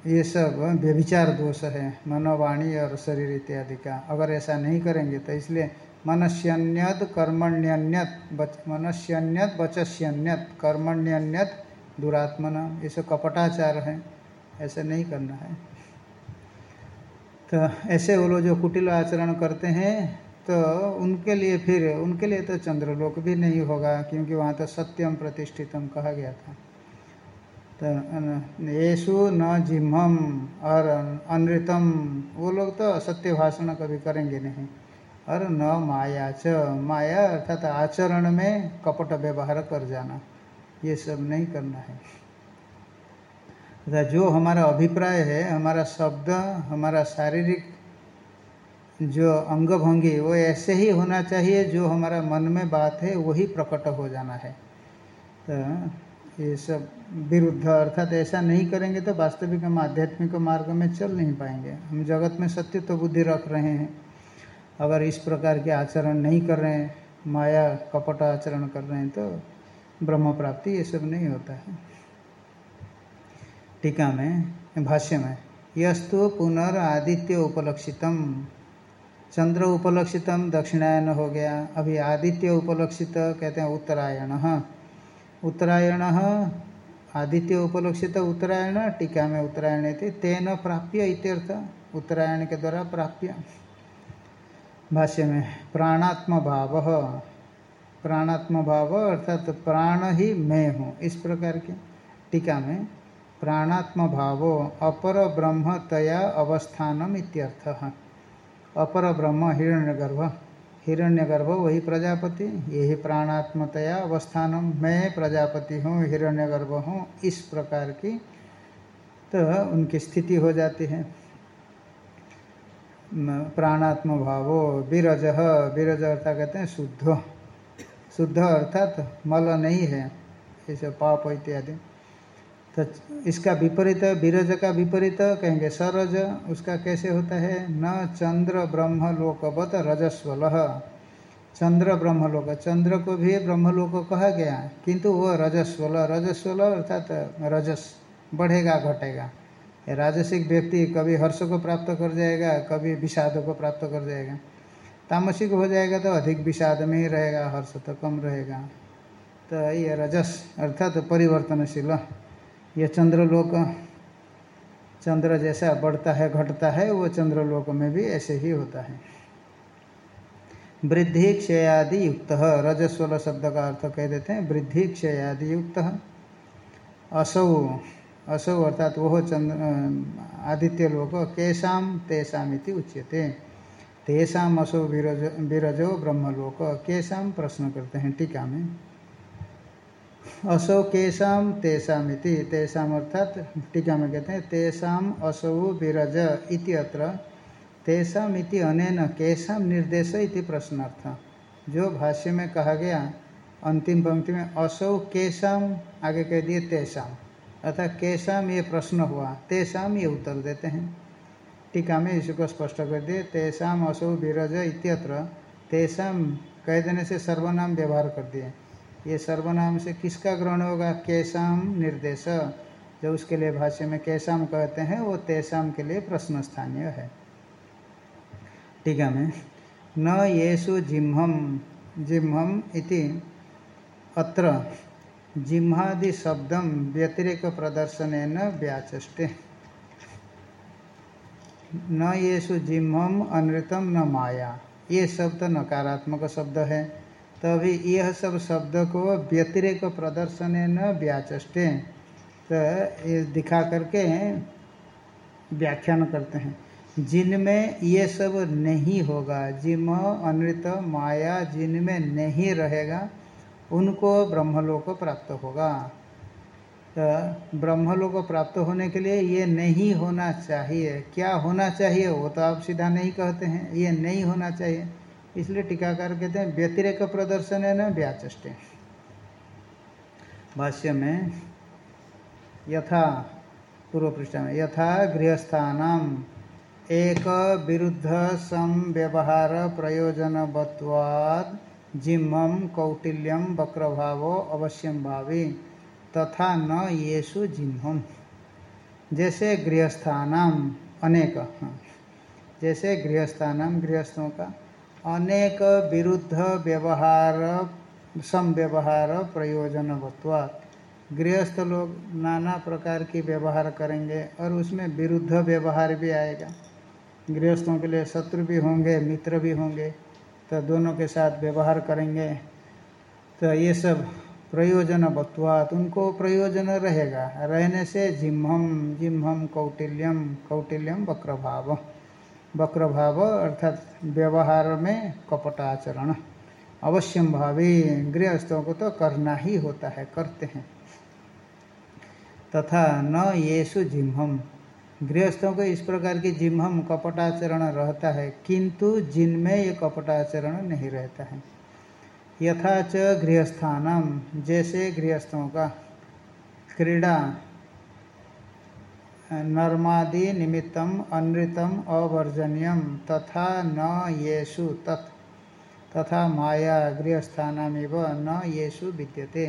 ये सब व्यभिचार दोष है, मनोवाणी और शरीर इत्यादि का। अगर ऐसा नहीं करेंगे तो इसलिए मनस्यन्यत कर्मण्यन्यत मनस्यन्यत बचस्यन्यत कर्मण्यन्यत, दुरात्मन। ये सब कपटाचार है, ऐसे नहीं करना है। तो ऐसे वो लोग जो कुटिल आचरण करते हैं तो उनके लिए फिर, उनके लिए तो चंद्रलोक भी नहीं होगा, क्योंकि वहाँ तो सत्यम प्रतिष्ठितम कहा गया था। तो येसु न जिम्हम और अनृतम, वो लोग तो असत्य भाषण कभी करेंगे नहीं। और न माया च। माया अर्थात आचरण में कपट व्यवहार कर जाना। ये सब नहीं करना है। जो हमारा अभिप्राय है, हमारा शब्द, हमारा शारीरिक जो अंग भंगी वो ऐसे ही होना चाहिए जो हमारा मन में बात है, वही प्रकट हो जाना है। तो ये सब विरुद्ध अर्थात ऐसा नहीं करेंगे तो वास्तविक हम आध्यात्मिक मार्ग में चल नहीं पाएँगे। हम जगत में सत्य तो बुद्धि रख रहे हैं। अगर इस प्रकार के आचरण नहीं कर रहे हैं, माया कपट आचरण कर रहे हैं तो ब्रह्म प्राप्ति ये सब नहीं होता है। टीका में, भाष्य में, यस्तु पुनर्दित्य उपलक्षितम। चंद्र उपलक्षितम, दक्षिणायन हो गया। अभी आदित्य उपलक्षित, कहते हैं उत्तरायण। उत्तरायण, आदित्य उपलक्षित, उत्तरायण, टीका में उत्तरायण थे तेन प्राप्य इत्यर्थ। उत्तरायण के द्वारा प्राप्य। भाष्य में प्राणात्म भाव प्राणात्म भाव अर्थात प्राण ही मैं हूँ। इस प्रकार के टीका में प्राणात्म भाव अपर ब्रह्म तया अवस्थानम इत्यर्थ। अपर ब्रह्म हिरण्यगर्भ। हिरण्यगर्भ वही प्रजापति, यही प्राणात्मतया अवस्थानम। मैं प्रजापति हूँ, हिरण्यगर्भ हूँ। इस प्रकार की तो उनकी स्थिति हो जाती है। प्राणात्म भावो बीरज बीरज अर्थात कहते हैं शुद्ध। शुद्ध अर्थात मल नहीं है, ऐसे पाप इत्यादि। तो इसका विपरीत बीरज का विपरीत कहेंगे सरज, उसका कैसे होता है? न चंद्र ब्रह्म लोकवत रजस्वल। चंद्र ब्रह्मलोक, चंद्र को भी ब्रह्मलोक कहा गया, किंतु वह रजस्वल रजस्वल अर्थात रजस, बढ़ेगा, घटेगा। राजसिक व्यक्ति कभी हर्ष को प्राप्त कर जाएगा, कभी विषाद को प्राप्त कर जाएगा। तामसिक हो जाएगा तो अधिक विषाद में ही रहेगा, हर्ष तो कम रहेगा। तो ये रजस अर्थात तो परिवर्तनशील। यह चंद्रलोक, चंद्र जैसा बढ़ता है, घटता है, वो चंद्रलोक में भी ऐसे ही होता है। वृद्धि क्षयादि युक्त, रजस्वल शब्द का अर्थ कह देते हैं, वृद्धि क्षयादि युक्त। असौ असौ अर्थात वह चंद्र आदित्य लोक केशाम तेषामिति उच्यते। तेषाम असौ विरज, विरजो ब्रह्मलोक केशाम प्रश्न करते हैं टीका में असौ केशाम तेषामिति तेषाम अर्थात टीका में कहते हैं, तेषाम असौ विरज इति अत्र अनेन निर्देश इति प्रश्नार्थ। जो भाष्य में कहा गया, अंतिम पंक्ति में असौ केशाम आगे कह दिए तेषाम। अर्थात केशाम ये प्रश्न हुआ तेषाम ये उत्तर देते हैं। टीका में इसको स्पष्ट कर दिए तेषाम असौ विरज इत्यत्र तेषाम कह देने से सर्वनाम व्यवहार कर दिए। ये सर्वनाम से किसका ग्रहण होगा? केशाम निर्देश। जो उसके लिए भाष्य में कैसाम कहते हैं, वो तेसाम के लिए प्रश्न स्थानीय है। टीका में, न येषु जिम्हम जिम्हम इति अत्र जिम्हादि शब्दम व्यतिरेक प्रदर्शन न व्याचष्टे न येषु जिम्हम अनृतम न माया। ये शब्द नकारात्मक शब्द है, तभी यह सब शब्द को व्यतिरेक प्रदर्शन न व्याचष्टे तो ये दिखा करके व्याख्यान करते हैं। जिनमें ये सब नहीं होगा जिम अनृत, माया, जिनमें नहीं रहेगा उनको ब्रह्मलोक प्राप्त होगा। तो ब्रह्मलोक प्राप्त होने के लिए ये नहीं होना चाहिए। क्या होना चाहिए? वो तो आप सीधा नहीं कहते हैं। ये नहीं होना चाहिए। इसलिए टीकाकार कहते हैं, व्यतिरेक प्रदर्शन है न व्याचे भाष्य में यथा पूर्व पृष्ठ में, यथा गृहस्थान एक विरुद्ध संव्यवहार प्रयोजनवत्वाद जिम्म कौटिल्यम वक्रभाव अवश्यम भावी, तथा न येषु जिम्हम जैसे गृहस्थानाम अनेक हाँ। जैसे गृहस्थानाम गृहस्थों का अनेक विरुद्ध व्यवहार संव्यवहार प्रयोजनवत्वात् गृहस्थ लोग नाना प्रकार की व्यवहार करेंगे और उसमें विरुद्ध व्यवहार भी आएगा। गृहस्थों के लिए शत्रु भी होंगे, मित्र भी होंगे। तो दोनों के साथ व्यवहार करेंगे। तो ये सब प्रयोजन बत्वात उनको प्रयोजन रहेगा। रहने से जिम्हम जिम्हम कौटिल्यम कौटिल्यम वक्रभाव। वक्रभाव अर्थात व्यवहार में कपटाचरण। अवश्यम भावी, गृहस्थों को तो करना ही होता है, करते हैं। तथा न येसु जिम्हम गृहस्थों को इस प्रकार की जिम्हम कपटाचरण रहता है, किंतु जिनमें ये कपटाचरण नहीं रहता है। यथा च गृहस्थानम, जैसे गृहस्थों का क्रीड़ा नर्मादि निमित्तम, अनृतम, अवर्जन्यम, तथा न येषु तत्, तथा माया गृहस्थानमिव न येषु विद्यते।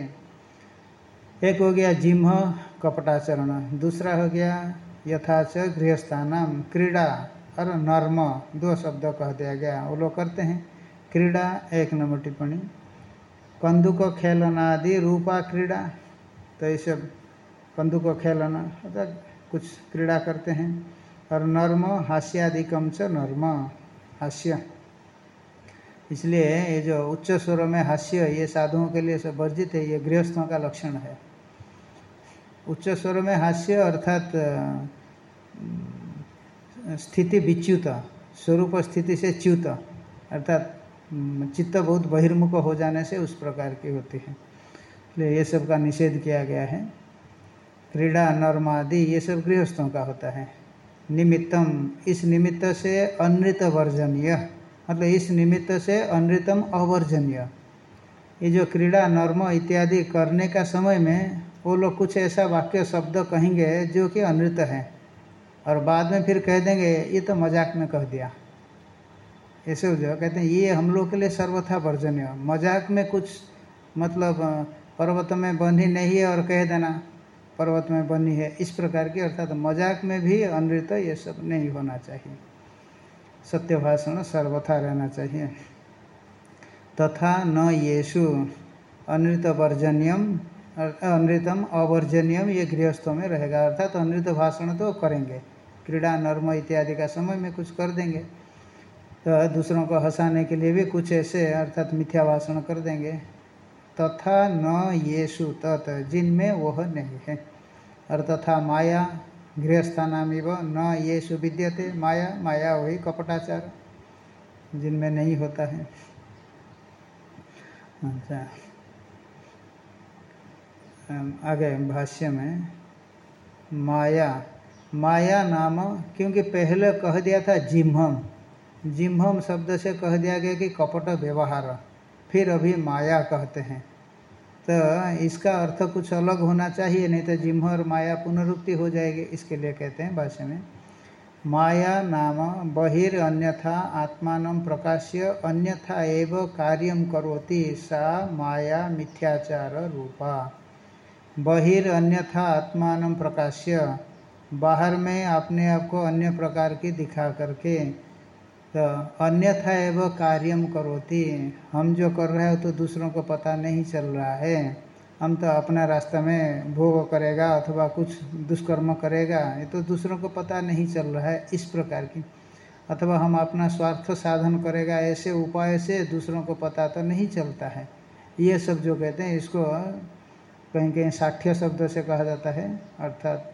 एक हो गया जिम्ह कपटाचरण, दूसरा हो गया यथाच गृहस्थान क्रीड़ा और नर्म दो शब्द कह दिया गया। वो लोग करते हैं। क्रीड़ा, एक नंबर टिप्पणी। कंदुक खेलना आदि रूपा क्रीड़ा। तो ये सब कंदुक खेलना, अर्थात कुछ क्रीड़ा करते हैं। और नर्म हास्यादिकम च नर्म, हास्य। इसलिए ये जो उच्च स्वर में हास्य, ये साधुओं के लिए सब वर्जित है, ये गृहस्थों का लक्षण है। उच्च स्वर में हास्य अर्थात स्थिति विच्युत, स्वरूप स्थिति से च्युत, अर्थात चित्त बहुत बहिर्मुख हो जाने से उस प्रकार की होती है। इसलिए ये सब का निषेध किया गया है। क्रीड़ा, नर्म आदि, ये सब गृहस्थों का होता है। निमित्तम, इस निमित्त से अनृत वर्जनीय मतलब इस निमित्त से अनृतम अवर्जनीय। ये जो क्रीड़ा, नर्म इत्यादि करने का समय में वो लोग कुछ ऐसा वाक्य शब्द कहेंगे जो कि अनृत है और बाद में फिर कह देंगे, ये तो मज़ाक में कह दिया। ऐसे जो कहते हैं, ये हम लोग के लिए सर्वथा वर्जनीय। मज़ाक में कुछ मतलब पर्वत में बंधी नहीं है और कह देना, पर्वत में बनी है। इस प्रकार की अर्थात तो मज़ाक में भी अनृत ये सब नहीं होना चाहिए। सत्य भाषण सर्वथा रहना चाहिए। तथा न येषु अनृत वर्जन्यम अनृतम अवर्जनियम, ये गृहस्थों में रहेगा। अर्थात तो अनृत भाषण तो करेंगे। क्रीड़ा, नर्म इत्यादि का समय में कुछ कर देंगे। तो दूसरों को हंसाने के लिए भी कुछ ऐसे, अर्थात मिथ्या भाषण कर देंगे। तथा न ये येषु तत्, जिनमें वह नहीं है। और तथा माया, गृहस्थानामिव, न ये येषु विद्यते। माया माया वही कपटाचार, जिनमें नहीं होता है। अच्छा। आगे भाष्य में। माया। माया नाम, क्योंकि पहले कह दिया था जिम्हम। जिम्हम शब्द से कह दिया गया कि कपट व्यवहार। फिर अभी माया कहते हैं। तो इसका अर्थ कुछ अलग होना चाहिए, नहीं तो जिम्ह और माया पुनरुक्ति हो जाएगी, इसके लिए कहते हैं भाष्य में। माया नाम, बहिर अन्यथा आत्मान प्रकाश्य, अन्यथा एव कार्य करोति सा माया मिथ्याचार रूपा। बहिर अन्यथा आत्मान प्रकाश्य। बाहर में अपने आप को अन्य प्रकार की दिखा करके तो अन्यथा एवं कार्यम करोती। हम जो कर रहे हो तो दूसरों को पता नहीं चल रहा है। हम तो अपना रास्ता में भोग करेगा अथवा कुछ दुष्कर्म करेगा, ये तो दूसरों को पता नहीं चल रहा है इस प्रकार की। अथवा हम अपना स्वार्थ साधन करेगा, ऐसे उपाय से दूसरों को पता तो नहीं चलता है। ये सब जो कहते हैं, इसको कहीं कहीं साठ्य शब्द से कहा जाता है, अर्थात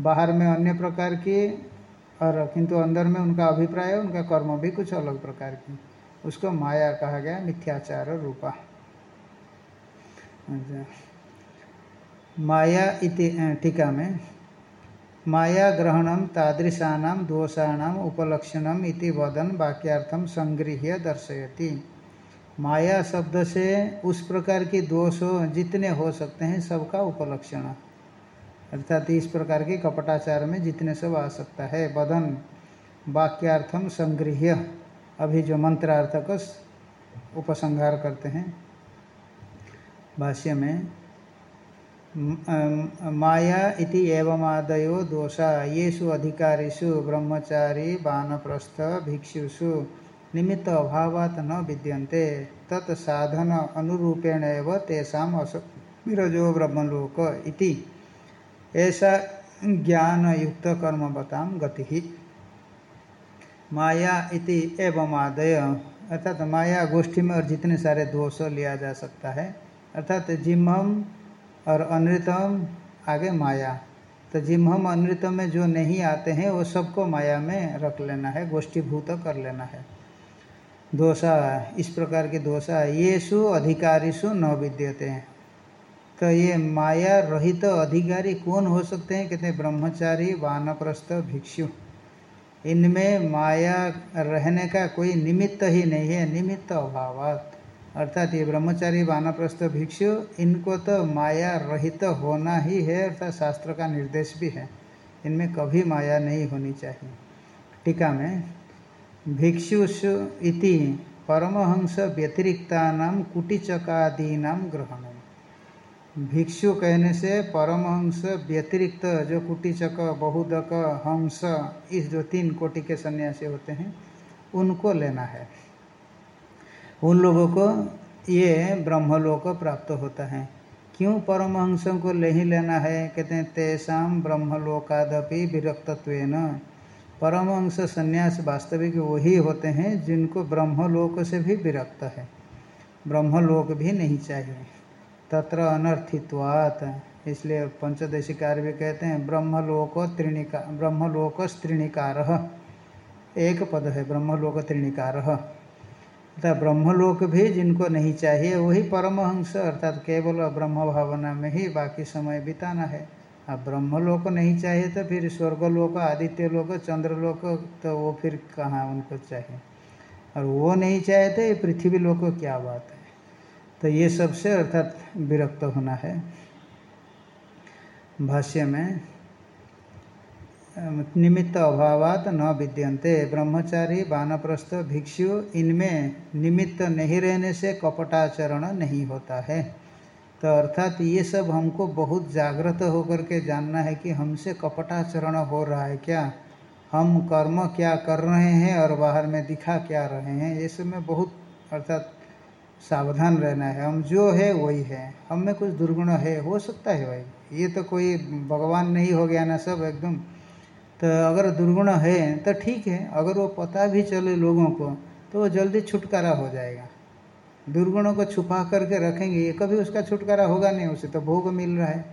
बाहर में अन्य प्रकार की और किंतु अंदर में उनका अभिप्राय, उनका कर्म भी कुछ अलग प्रकार की। उसको माया कहा गया, मिथ्याचार रूपा। अच्छा। माया इति टीका में, माया ग्रहणम तादृशानाम दोषाणाम उपलक्षणम इति वदन वाक्यार्थम संगृह्य दर्शयति। माया शब्द से उस प्रकार के दोष जितने हो सकते हैं सबका उपलक्षण। अर्थात इस प्रकार के कपटाचार में जितने सब आ सकता है। बदन, वाक्यार्थम संगृह्य। अभी जो मंत्रार्थ का उपसंहार करते हैं। भाष्य में माया इति एवमादयो दोषा। येषु अधिकारीषु, ब्रह्मचारी, बानप्रस्थ, भिक्षुषु। निमित्त अभावात न विद्यन्ते। तत्साधन अनुरूपेण एव विरजो ब्रह्मलोक इति। ऐसा ज्ञान युक्त कर्म बताम गति। माया इति एवं आदय। अर्थात माया गोष्ठी में और जितने सारे दोष लिया जा सकता है। अर्थात जिम्हम और अनृतम आगे माया। तो जिम्हम अनृतम में जो नहीं आते हैं, वो सबको माया में रख लेना है, गोष्ठीभूत कर लेना है। दोषा, इस प्रकार के दोषा ये सु अधिकारीसु न विद्यते। हैं तो ये माया रहित तो अधिकारी कौन हो सकते हैं? कहते हैं, ब्रह्मचारी, वानप्रस्थ, भिक्षु। इनमें माया रहने का कोई निमित्त ही नहीं है, निमित्त अभाव अर्थात ये ब्रह्मचारी, वानप्रस्थ, भिक्षु, इनको तो माया रहित तो होना ही है, अर्थात शास्त्र का निर्देश भी है। इनमें कभी माया नहीं होनी चाहिए। टीका में भिक्षुषु इति परमहंस व्यतिरिक्ता कुटिचकादीना ग्रहण भिक्षु कहने से परमहंस व्यतिरिक्त जो कुटिचक, बहुदक, हंस, इस जो तीन कोटि के सन्यासी होते हैं, उनको लेना है। उन लोगों को ये ब्रह्मलोक प्राप्त होता है। क्यों परमहंसों को ले ही लेना है? कहते हैं तेषाम ब्रह्मलोकादपि विरक्तत्व परमहंस संन्यास वास्तविक वही होते हैं जिनको ब्रह्मलोक से भी विरक्त है। ब्रह्मलोक भी नहीं चाहिए। तत्र अनर्थित्वात। इसलिए पंचदशी कार्य भी कहते हैं, ब्रह्मलोक त्रिणिका, ब्रह्मलोक स्त्रिणिकार। एक पद है, ब्रह्मलोक त्रिणिकार। अर्थात ब्रह्मलोक भी जिनको नहीं चाहिए, वही परमहंस अर्थात केवल ब्रह्म भावना में ही बाकी समय बिताना है। अब ब्रह्मलोक नहीं चाहिए तो फिर स्वर्ग स्वर्गलोक, आदित्य लोक, चंद्रलोक तो वो फिर कहाँ उनको चाहिए? और वो नहीं चाहे तो ये पृथ्वी लोक क्या बात है? तो ये सबसे अर्थात विरक्त होना है। भाष्य में निमित्त अभावात न विद्यन्ते, ब्रह्मचारी वानप्रस्थ भिक्षु, इनमें निमित्त नहीं रहने से कपटाचरण नहीं होता है। तो अर्थात ये सब हमको बहुत जागृत होकर के जानना है कि हमसे कपटाचरण हो रहा है क्या? हम कर्म क्या कर रहे हैं और बाहर में दिखा क्या रहे हैं? ये सब में बहुत, अर्थात, सावधान रहना है। हम जो है वही है। हम में कुछ दुर्गुण है, हो सकता है भाई। ये तो कोई भगवान नहीं हो गया ना सब एकदम। तो अगर दुर्गुण है तो ठीक है। अगर वो पता भी चले लोगों को तो वो जल्दी छुटकारा हो जाएगा। दुर्गुणों को छुपा करके रखेंगे, ये कभी उसका छुटकारा होगा नहीं, उसे तो भोग मिल रहा है।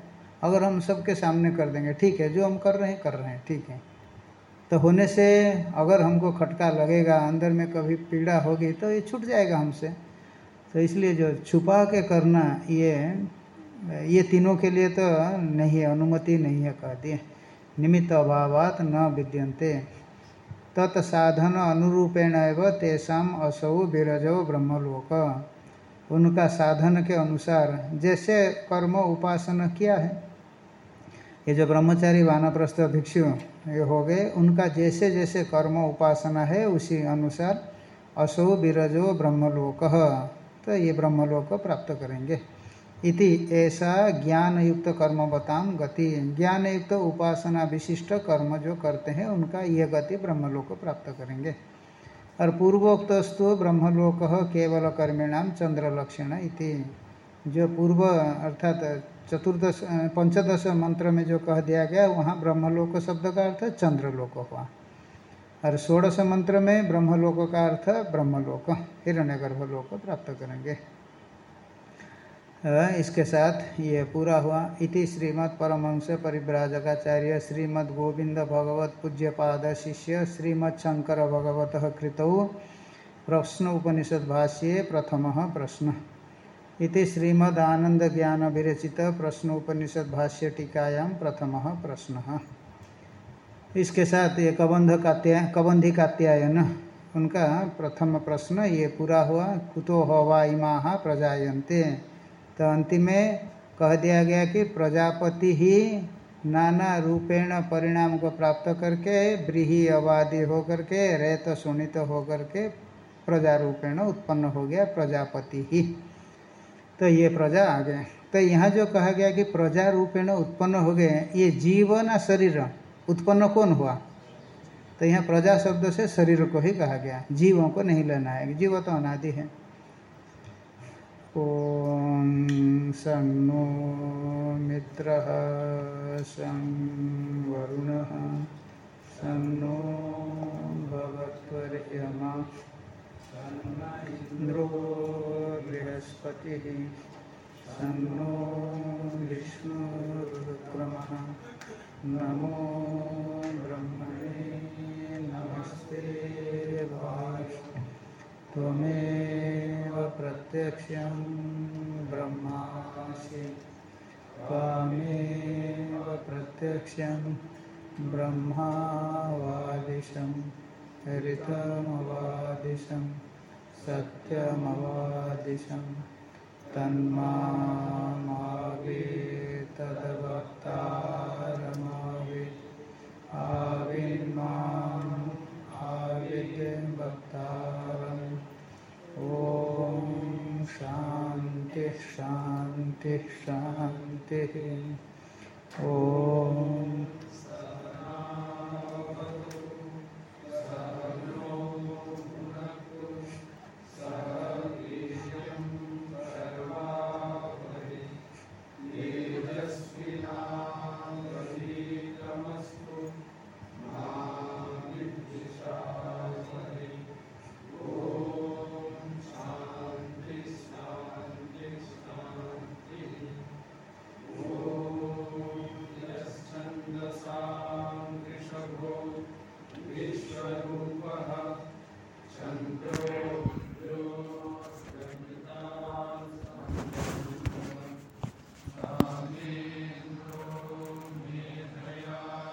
अगर हम सबके सामने कर देंगे, ठीक है, जो हम कर रहे हैं, कर रहे हैं, ठीक है। तो होने से अगर हमको खटका लगेगा, अंदर में कभी पीड़ा होगी तो ये छूट जाएगा हमसे। तो इसलिए जो छुपा के करना, ये ये तीनों के लिए तो नहीं है, अनुमति नहीं है, कह दिए। निमित्त अभावात न विद्यन्ते। तत्साधन अनुरूपेण तेषाम असौ विरजो ब्रह्मलोक। उनका साधन के अनुसार जैसे कर्म उपासना किया है। ये जो ब्रह्मचारी वानप्रस्थ भिक्षु ये हो गए, उनका जैसे जैसे कर्म उपासना है, उसी अनुसार असो विरजो ब्रह्मलोक। तो ये ब्रह्मलोक प्राप्त करेंगे। इति ऐसा ज्ञान युक्त कर्म बताम गति। ज्ञान युक्त उपासना विशिष्ट कर्म जो करते हैं, उनका यह गति ब्रह्मलोक प्राप्त करेंगे। और पूर्वोक्तस्तु ब्रह्मलोक केवल कर्मिणाम चंद्रलक्षण इति। जो पूर्व, अर्थात चतुर्दश पंचदश मंत्र में जो कह दिया गया, वहाँ ब्रह्मलोक शब्द का अर्थ चंद्रलोक हुआ। और षोड़श मंत्र में ब्रह्मलोक का अर्थ ब्रह्मलोक, हिरण्यगर्भलोक प्राप्त करेंगे। इसके साथ ये पूरा हुआ। इति श्रीमद् परमहंस परिव्राजकाचार्य श्रीमद् गोविंद भगवत पूज्यपाद शिष्य श्रीमद् शंकर भगवत कृतौ। प्रश्न उपनिषद भाष्ये प्रथम प्रश्न। इति श्रीमद् आनंद ज्ञान विरचित प्रश्न उपनिषद भाष्य टीकायां प्रथम प्रश्न। इसके साथ ये कबंध कात्या कबंधी कात्यायन, उनका प्रथम प्रश्न ये पूरा हुआ। कुतो हवा इमा प्रजायन्ते। तो अंतिम में कह दिया गया कि प्रजापति ही नाना रूपेण परिणाम को प्राप्त करके ब्रीही अवादि होकर के, रेत सुनित होकर के प्रजा रूपेण उत्पन्न हो गया, प्रजापति ही। तो ये प्रजा आ गए। तो यहाँ जो कहा गया कि प्रजा रूपेण उत्पन्न हो गए, ये जीव ना शरीर, उत्पन्न कौन हुआ? तो यहाँ प्रजा शब्द से शरीर को ही कहा गया। जीवों को नहीं लेना है, जीव तो अनादि है। ॐ सं नो मित्रः सं वरुणः सं नो भगवत्वर्यमा इन्द्रो बृहस्पतिः सन्नो विष्णुरुक्रमः नमो ब्रह्मणे नमस्ते त्वमेव प्रत्यक्षं ब्रह्मासि त्वामेव प्रत्यक्षं ब्रह्मावादिशं ऋतमवादिशं सत्यमवादिशं तन्मामावे तद्वक्तारमावे आविर्माम् आविद्यं शान्ति शांति। शान्तिः